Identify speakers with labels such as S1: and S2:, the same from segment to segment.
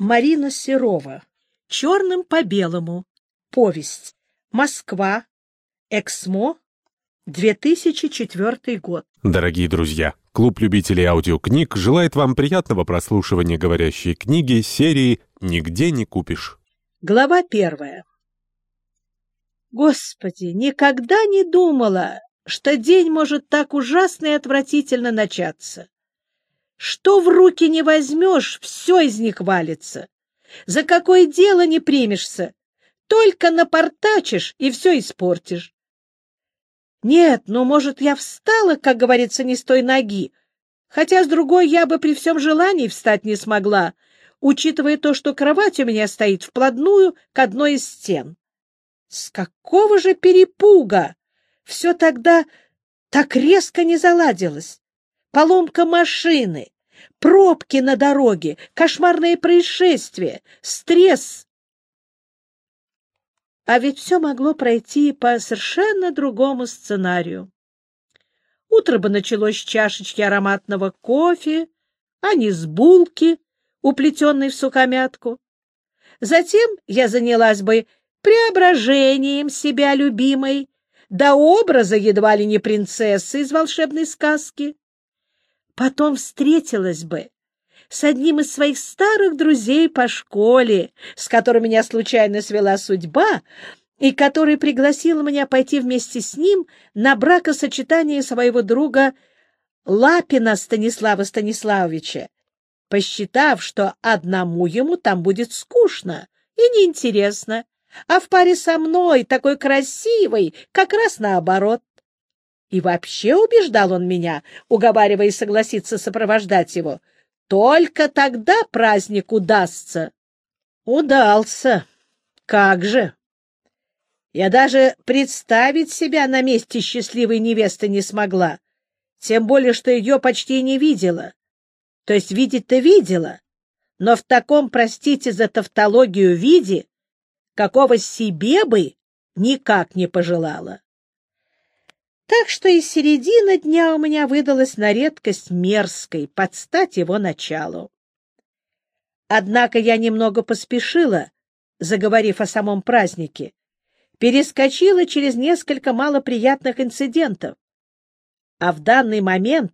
S1: Марина Серова. Черным по белому. Повесть. Москва. Эксмо. 2004 год.
S2: Дорогие друзья, клуб любителей аудиокниг желает вам приятного прослушивания говорящей книги серии «Нигде не купишь».
S1: Глава первая. Господи, никогда не думала, что день может так ужасно и отвратительно начаться. Что в руки не возьмешь, все из них валится. За какое дело не примешься, только напортачишь и все испортишь. Нет, ну, может, я встала, как говорится, не с той ноги, хотя с другой я бы при всем желании встать не смогла, учитывая то, что кровать у меня стоит вплотную к одной из стен. С какого же перепуга все тогда так резко не заладилось? Поломка машины, пробки на дороге, кошмарные происшествия, стресс. А ведь все могло пройти по совершенно другому сценарию. Утро бы началось с чашечки ароматного кофе, а не с булки, уплетенной в сукомятку. Затем я занялась бы преображением себя любимой до образа едва ли не принцессы из волшебной сказки потом встретилась бы с одним из своих старых друзей по школе, с которым меня случайно свела судьба, и который пригласил меня пойти вместе с ним на бракосочетание своего друга Лапина Станислава Станиславовича, посчитав, что одному ему там будет скучно и неинтересно, а в паре со мной, такой красивой, как раз наоборот. И вообще убеждал он меня, уговаривая согласиться сопровождать его. Только тогда праздник удастся. Удался. Как же! Я даже представить себя на месте счастливой невесты не смогла, тем более, что ее почти не видела. То есть видеть-то видела, но в таком, простите за тавтологию, виде, какого себе бы никак не пожелала. Так что и середина дня у меня выдалась на редкость мерзкой, под стать его началу. Однако я немного поспешила, заговорив о самом празднике, перескочила через несколько малоприятных инцидентов. А в данный момент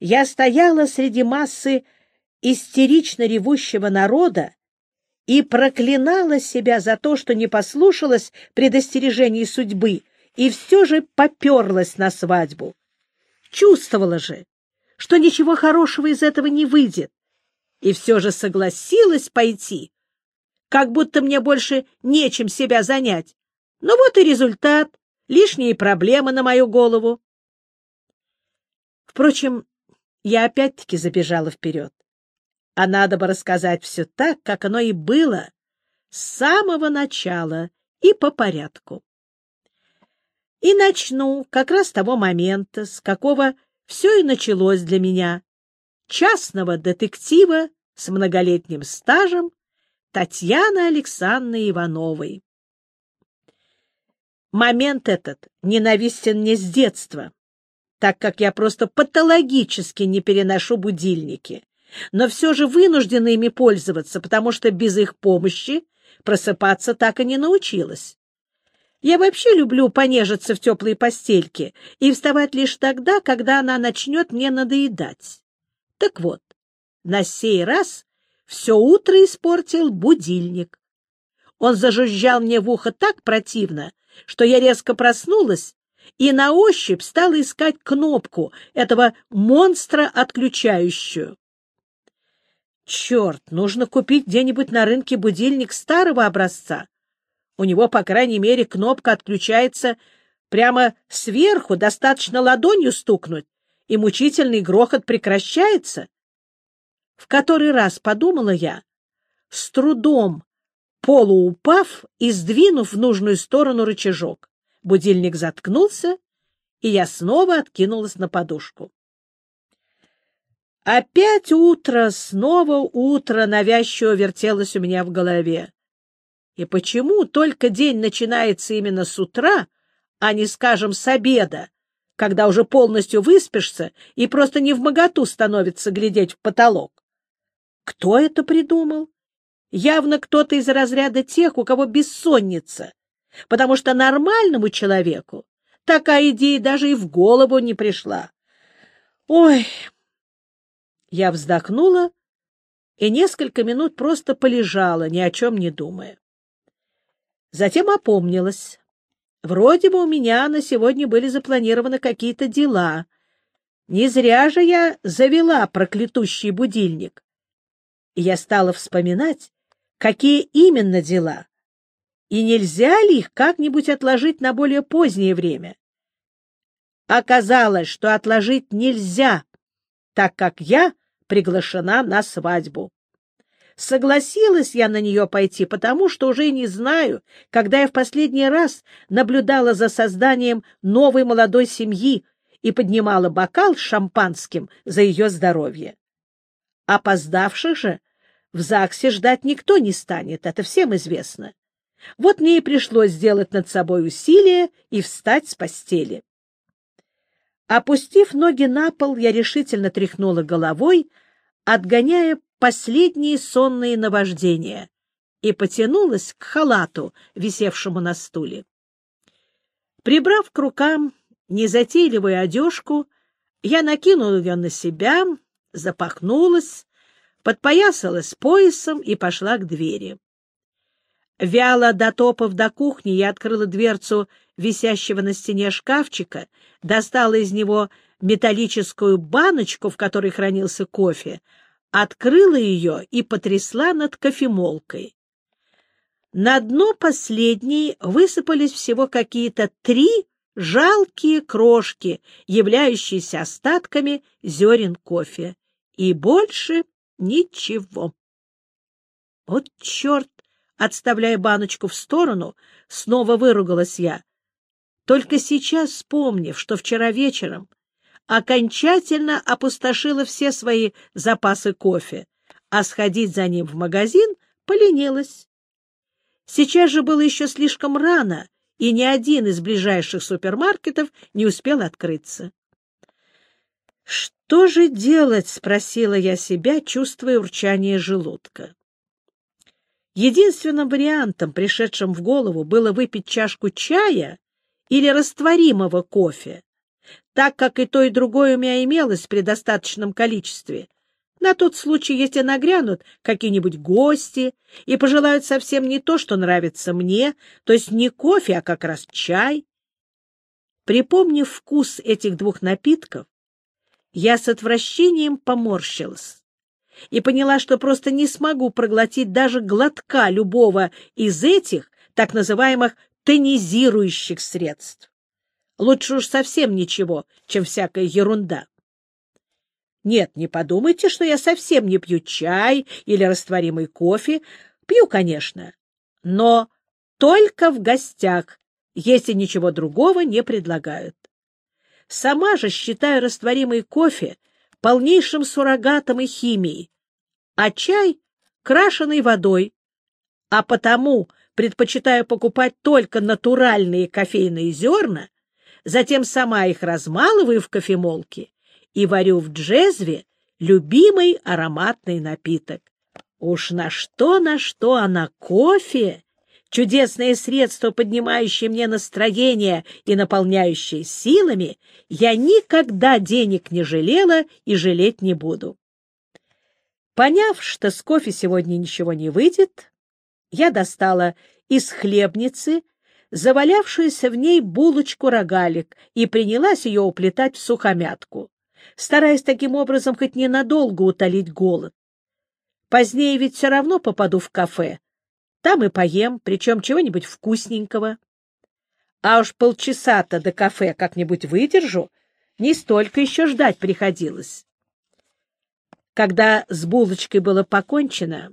S1: я стояла среди массы истерично ревущего народа и проклинала себя за то, что не послушалась предостережений судьбы, и все же поперлась на свадьбу. Чувствовала же, что ничего хорошего из этого не выйдет, и все же согласилась пойти, как будто мне больше нечем себя занять. Ну вот и результат, лишние проблемы на мою голову. Впрочем, я опять-таки забежала вперед. А надо бы рассказать все так, как оно и было, с самого начала и по порядку. И начну как раз того момента, с какого все и началось для меня. Частного детектива с многолетним стажем Татьяны Александровны Ивановой. Момент этот ненавистен мне с детства, так как я просто патологически не переношу будильники, но все же вынуждена ими пользоваться, потому что без их помощи просыпаться так и не научилась. Я вообще люблю понежиться в теплой постельке и вставать лишь тогда, когда она начнет мне надоедать. Так вот, на сей раз все утро испортил будильник. Он зажужжал мне в ухо так противно, что я резко проснулась и на ощупь стала искать кнопку этого монстра отключающую. Черт, нужно купить где-нибудь на рынке будильник старого образца, у него, по крайней мере, кнопка отключается прямо сверху, достаточно ладонью стукнуть, и мучительный грохот прекращается. В который раз подумала я, с трудом полуупав и сдвинув в нужную сторону рычажок. Будильник заткнулся, и я снова откинулась на подушку. Опять утро, снова утро навязчиво вертелось у меня в голове. И почему только день начинается именно с утра, а не, скажем, с обеда, когда уже полностью выспишься и просто не в моготу становится глядеть в потолок? Кто это придумал Явно кто-то из разряда тех, у кого бессонница, потому что нормальному человеку такая идея даже и в голову не пришла. Ой! Я вздохнула и несколько минут просто полежала, ни о чем не думая. Затем опомнилась. Вроде бы у меня на сегодня были запланированы какие-то дела. Не зря же я завела проклятущий будильник. И я стала вспоминать, какие именно дела, и нельзя ли их как-нибудь отложить на более позднее время. Оказалось, что отложить нельзя, так как я приглашена на свадьбу. Согласилась я на нее пойти, потому что уже не знаю, когда я в последний раз наблюдала за созданием новой молодой семьи и поднимала бокал с шампанским за ее здоровье. Опоздавших же в ЗАГСе ждать никто не станет, это всем известно. Вот мне и пришлось сделать над собой усилие и встать с постели. Опустив ноги на пол, я решительно тряхнула головой, отгоняя последние сонные наваждения, и потянулась к халату, висевшему на стуле. Прибрав к рукам незатейливую одежку, я накинула ее на себя, запахнулась, подпоясалась поясом и пошла к двери. Вяло дотопав до кухни, я открыла дверцу висящего на стене шкафчика, достала из него металлическую баночку, в которой хранился кофе, открыла ее и потрясла над кофемолкой. На дно последней высыпались всего какие-то три жалкие крошки, являющиеся остатками зерен кофе. И больше ничего. Вот черт! Отставляя баночку в сторону, снова выругалась я. Только сейчас, вспомнив, что вчера вечером окончательно опустошила все свои запасы кофе, а сходить за ним в магазин поленилась. Сейчас же было еще слишком рано, и ни один из ближайших супермаркетов не успел открыться. «Что же делать?» — спросила я себя, чувствуя урчание желудка. Единственным вариантом, пришедшим в голову, было выпить чашку чая или растворимого кофе, так как и то, и другое у меня имелось при достаточном количестве, на тот случай, если нагрянут какие-нибудь гости и пожелают совсем не то, что нравится мне, то есть не кофе, а как раз чай. Припомнив вкус этих двух напитков, я с отвращением поморщилась и поняла, что просто не смогу проглотить даже глотка любого из этих так называемых тонизирующих средств. Лучше уж совсем ничего, чем всякая ерунда. Нет, не подумайте, что я совсем не пью чай или растворимый кофе. Пью, конечно, но только в гостях, если ничего другого не предлагают. Сама же считаю растворимый кофе полнейшим суррогатом и химией, а чай — крашеной водой, а потому предпочитаю покупать только натуральные кофейные зерна, затем сама их размалываю в кофемолке и варю в джезве любимый ароматный напиток. Уж на что, на что, а на кофе — чудесное средство, поднимающее мне настроение и наполняющее силами, я никогда денег не жалела и жалеть не буду. Поняв, что с кофе сегодня ничего не выйдет, я достала из хлебницы завалявшуюся в ней булочку-рогалик и принялась ее уплетать в сухомятку стараясь таким образом хоть ненадолго утолить голод. Позднее ведь все равно попаду в кафе. Там и поем, причем чего-нибудь вкусненького. А уж полчаса-то до кафе как-нибудь выдержу, не столько еще ждать приходилось. Когда с булочкой было покончено,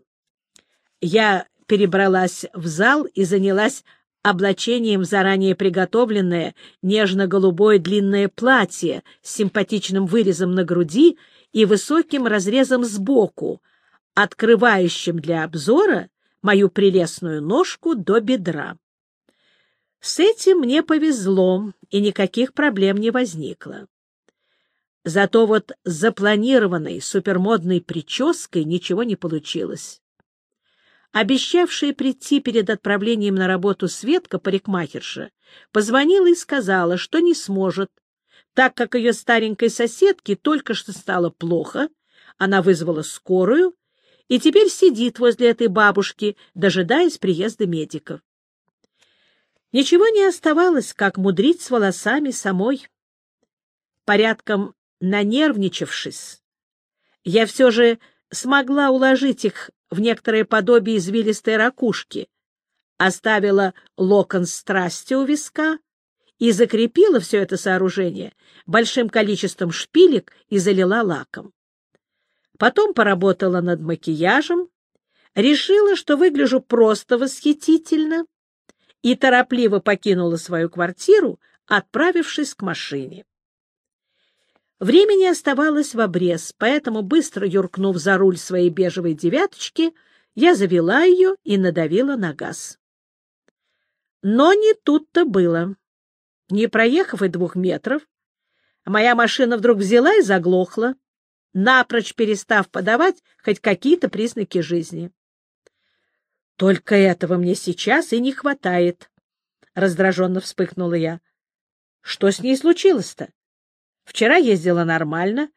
S1: я перебралась в зал и занялась облачением заранее приготовленное нежно-голубое длинное платье с симпатичным вырезом на груди и высоким разрезом сбоку, открывающим для обзора мою прелестную ножку до бедра. С этим мне повезло, и никаких проблем не возникло. Зато вот с запланированной супермодной прической ничего не получилось. Обещавшая прийти перед отправлением на работу Светка, парикмахерша, позвонила и сказала, что не сможет, так как ее старенькой соседке только что стало плохо, она вызвала скорую и теперь сидит возле этой бабушки, дожидаясь приезда медиков. Ничего не оставалось, как мудрить с волосами самой. Порядком нанервничавшись, я все же смогла уложить их в некоторое подобие извилистой ракушки, оставила локон страсти у виска и закрепила все это сооружение большим количеством шпилек и залила лаком. Потом поработала над макияжем, решила, что выгляжу просто восхитительно, и торопливо покинула свою квартиру, отправившись к машине. Времени оставалось в обрез, поэтому, быстро юркнув за руль своей бежевой девяточки, я завела ее и надавила на газ. Но не тут-то было. Не проехав и двух метров, моя машина вдруг взяла и заглохла, напрочь перестав подавать хоть какие-то признаки жизни. «Только этого мне сейчас и не хватает», — раздраженно вспыхнула я. «Что с ней случилось-то?» Вчера ездила нормально,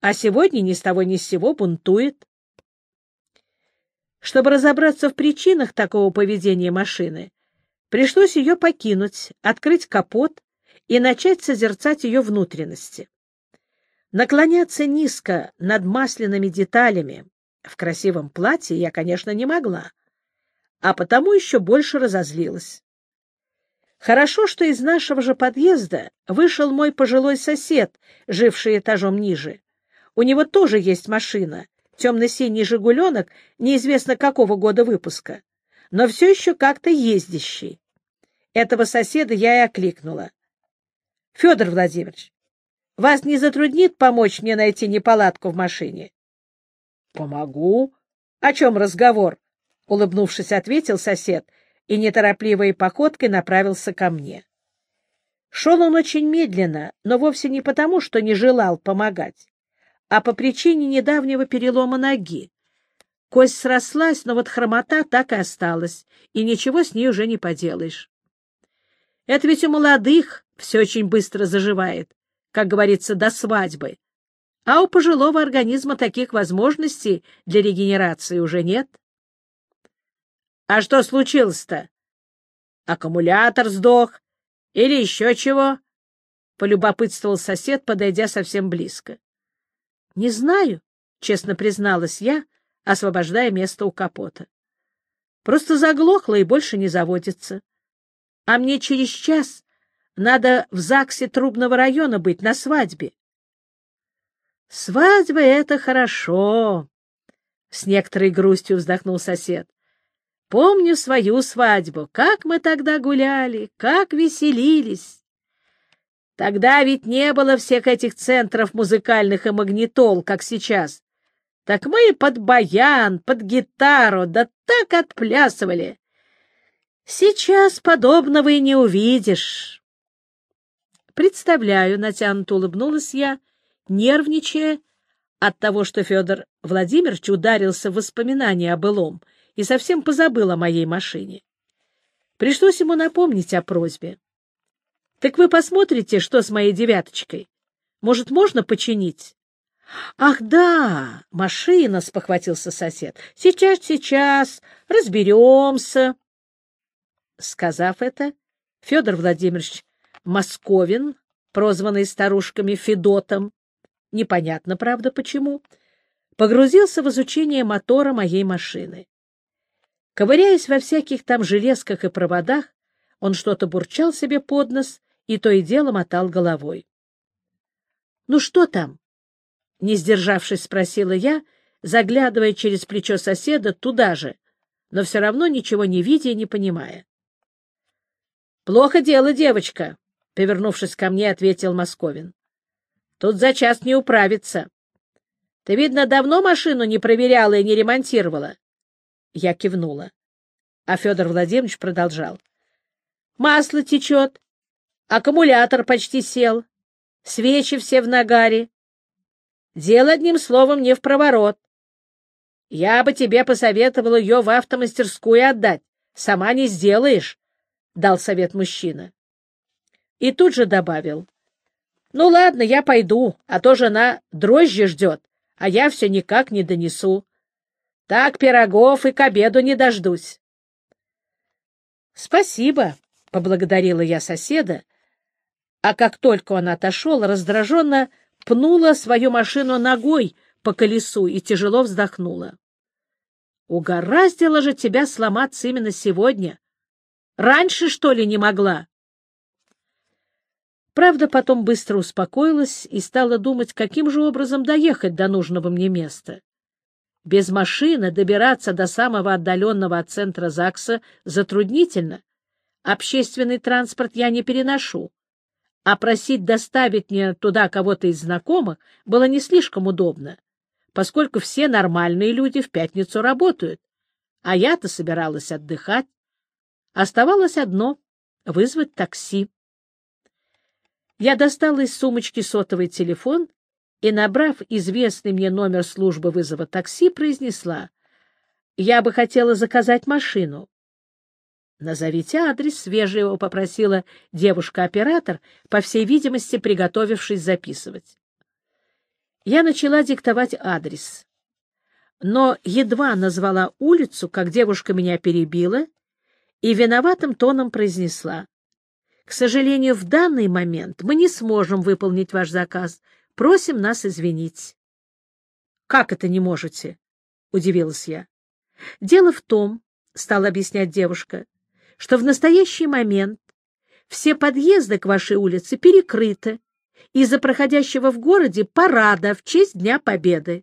S1: а сегодня ни с того ни с сего бунтует. Чтобы разобраться в причинах такого поведения машины, пришлось ее покинуть, открыть капот и начать созерцать ее внутренности. Наклоняться низко над масляными деталями в красивом платье я, конечно, не могла, а потому еще больше разозлилась. Хорошо, что из нашего же подъезда вышел мой пожилой сосед, живший этажом ниже. У него тоже есть машина, темно-синий «Жигуленок», неизвестно какого года выпуска, но все еще как-то ездящий. Этого соседа я и окликнула. — Федор Владимирович, вас не затруднит помочь мне найти неполадку в машине? — Помогу. — О чем разговор? — улыбнувшись, ответил сосед — и неторопливой походкой направился ко мне. Шел он очень медленно, но вовсе не потому, что не желал помогать, а по причине недавнего перелома ноги. Кость срослась, но вот хромота так и осталась, и ничего с ней уже не поделаешь. Это ведь у молодых все очень быстро заживает, как говорится, до свадьбы. А у пожилого организма таких возможностей для регенерации уже нет. А что случилось-то? Аккумулятор сдох или еще чего? Полюбопытствовал сосед, подойдя совсем близко. — Не знаю, — честно призналась я, освобождая место у капота. — Просто заглохло и больше не заводится. А мне через час надо в ЗАГСе Трубного района быть на свадьбе. — Свадьба — это хорошо, — с некоторой грустью вздохнул сосед. Помню свою свадьбу, как мы тогда гуляли, как веселились. Тогда ведь не было всех этих центров музыкальных и магнитол, как сейчас. Так мы под баян, под гитару, да так отплясывали. Сейчас подобного и не увидишь. Представляю, натянуто улыбнулась я, нервничая от того, что Федор Владимирович ударился в воспоминания о былом — и совсем позабыл о моей машине. Пришлось ему напомнить о просьбе. — Так вы посмотрите, что с моей девяточкой? Может, можно починить? — Ах, да, машина, — спохватился сосед. — Сейчас, сейчас, разберемся. Сказав это, Федор Владимирович Московин, прозванный старушками Федотом, непонятно, правда, почему, погрузился в изучение мотора моей машины. Ковыряясь во всяких там железках и проводах, он что-то бурчал себе под нос и то и дело мотал головой. — Ну что там? — не сдержавшись, спросила я, заглядывая через плечо соседа туда же, но все равно ничего не видя и не понимая. — Плохо дело, девочка, — повернувшись ко мне, ответил Московин. — Тут за час не управиться. Ты, видно, давно машину не проверяла и не ремонтировала. Я кивнула. А Федор Владимирович продолжал. Масло течет, аккумулятор почти сел, свечи все в нагаре. Дело, одним словом, не в проворот. Я бы тебе посоветовал ее в автомастерскую отдать. Сама не сделаешь, — дал совет мужчина. И тут же добавил. — Ну ладно, я пойду, а то жена дрожжи ждет, а я все никак не донесу. Так пирогов и к обеду не дождусь. — Спасибо, — поблагодарила я соседа, а как только он отошел, раздраженно пнула свою машину ногой по колесу и тяжело вздохнула. Угораздило же тебя сломаться именно сегодня. Раньше, что ли, не могла? Правда, потом быстро успокоилась и стала думать, каким же образом доехать до нужного мне места. Без машины добираться до самого отдаленного от центра ЗАГСа затруднительно. Общественный транспорт я не переношу а просить доставить мне туда кого-то из знакомых было не слишком удобно, поскольку все нормальные люди в пятницу работают, а я-то собиралась отдыхать. Оставалось одно — вызвать такси. Я достала из сумочки сотовый телефон и, набрав известный мне номер службы вызова такси, произнесла, «Я бы хотела заказать машину. «Назовите адрес», — вежливо попросила девушка-оператор, по всей видимости, приготовившись записывать. Я начала диктовать адрес, но едва назвала улицу, как девушка меня перебила и виноватым тоном произнесла. «К сожалению, в данный момент мы не сможем выполнить ваш заказ. Просим нас извинить». «Как это не можете?» — удивилась я. «Дело в том, — стала объяснять девушка, — что в настоящий момент все подъезды к вашей улице перекрыты из-за проходящего в городе парада в честь Дня Победы.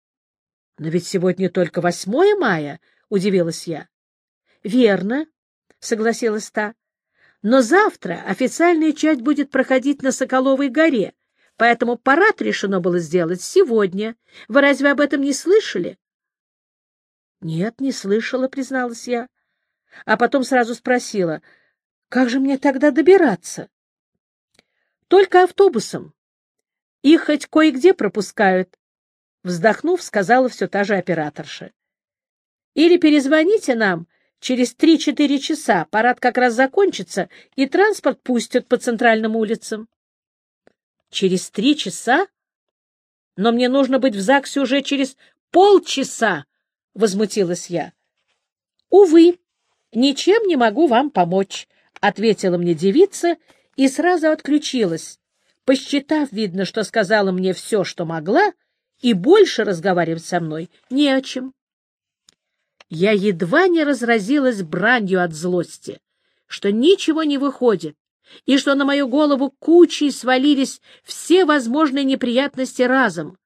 S1: — Но ведь сегодня только 8 мая, — удивилась я. — Верно, — согласилась та. — Но завтра официальная часть будет проходить на Соколовой горе, поэтому парад решено было сделать сегодня. Вы разве об этом не слышали? — Нет, не слышала, — призналась я а потом сразу спросила, как же мне тогда добираться? Только автобусом. Их хоть кое-где пропускают. Вздохнув, сказала все та же операторша. Или перезвоните нам через три-четыре часа, парад как раз закончится, и транспорт пустят по центральным улицам. Через три часа? Но мне нужно быть в ЗАГСе уже через полчаса, — возмутилась я. Увы, «Ничем не могу вам помочь», — ответила мне девица и сразу отключилась, посчитав, видно, что сказала мне все, что могла, и больше разговаривать со мной не о чем. Я едва не разразилась бранью от злости, что ничего не выходит, и что на мою голову кучей свалились все возможные неприятности разом.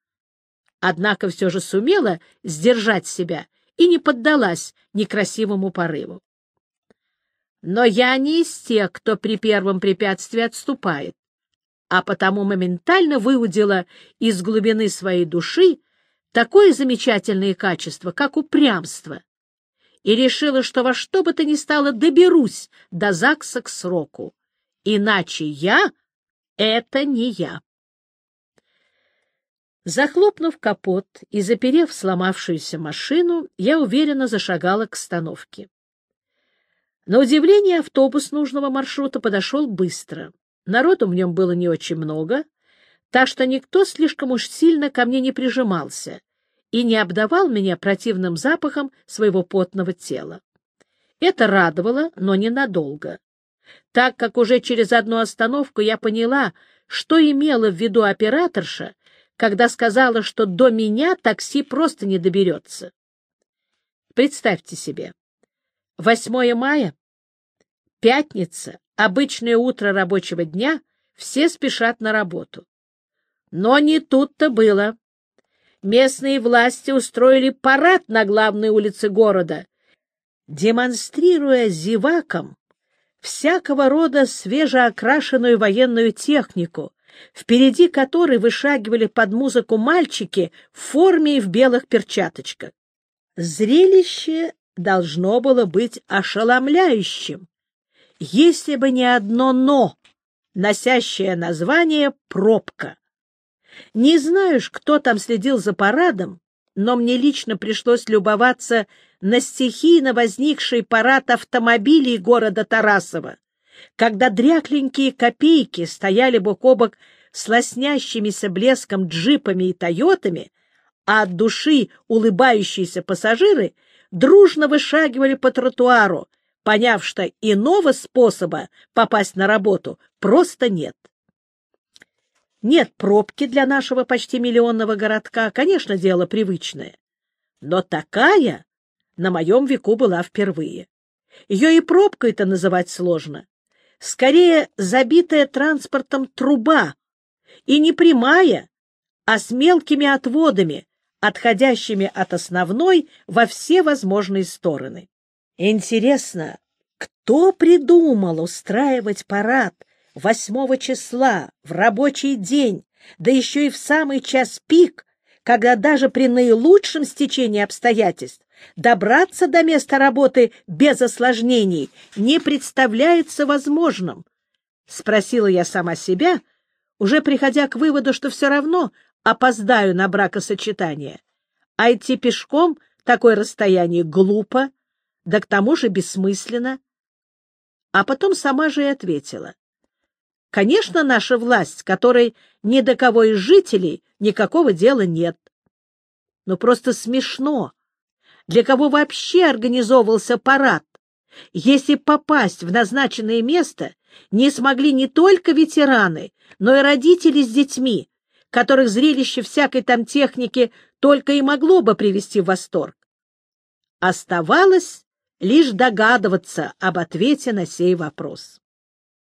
S1: Однако все же сумела сдержать себя и не поддалась некрасивому порыву. Но я не из тех, кто при первом препятствии отступает, а потому моментально выудила из глубины своей души такое замечательное качество, как упрямство, и решила, что во что бы то ни стало доберусь до ЗАГСа к сроку. Иначе я — это не я. Захлопнув капот и заперев сломавшуюся машину, я уверенно зашагала к остановке. На удивление, автобус нужного маршрута подошел быстро. Народу в нем было не очень много, так что никто слишком уж сильно ко мне не прижимался и не обдавал меня противным запахом своего потного тела. Это радовало, но ненадолго, так как уже через одну остановку я поняла, что имела в виду операторша, когда сказала, что до меня такси просто не доберется. Представьте себе, 8 мая, пятница, обычное утро рабочего дня, все спешат на работу. Но не тут-то было. Местные власти устроили парад на главной улице города, демонстрируя зевакам всякого рода свежеокрашенную военную технику, впереди которой вышагивали под музыку мальчики в форме и в белых перчаточках. Зрелище должно было быть ошеломляющим, если бы не одно «но», носящее название «пробка». Не знаешь, кто там следил за парадом, но мне лично пришлось любоваться на стихийно возникший парад автомобилей города Тарасова, когда дрякленькие копейки стояли бок о бок с лоснящимися блеском джипами и тойотами, а от души улыбающиеся пассажиры дружно вышагивали по тротуару, поняв, что иного способа попасть на работу просто нет. Нет пробки для нашего почти миллионного городка, конечно, дело привычное. Но такая на моем веку была впервые. Ее и пробкой-то называть сложно. Скорее, забитая транспортом труба, и не прямая, а с мелкими отводами, отходящими от основной во все возможные стороны. Интересно, кто придумал устраивать парад 8 числа, в рабочий день, да еще и в самый час пик, когда даже при наилучшем стечении обстоятельств добраться до места работы без осложнений не представляется возможным? Спросила я сама себя, уже приходя к выводу, что все равно опоздаю на бракосочетание. А идти пешком такое расстояние глупо, да к тому же бессмысленно. А потом сама же и ответила. Конечно, наша власть, которой ни до кого из жителей никакого дела нет. Но просто смешно. Для кого вообще организовывался парад? Если попасть в назначенное место, не смогли не только ветераны, но и родители с детьми, которых зрелище всякой там техники только и могло бы привести в восторг. Оставалось лишь догадываться об ответе на сей вопрос.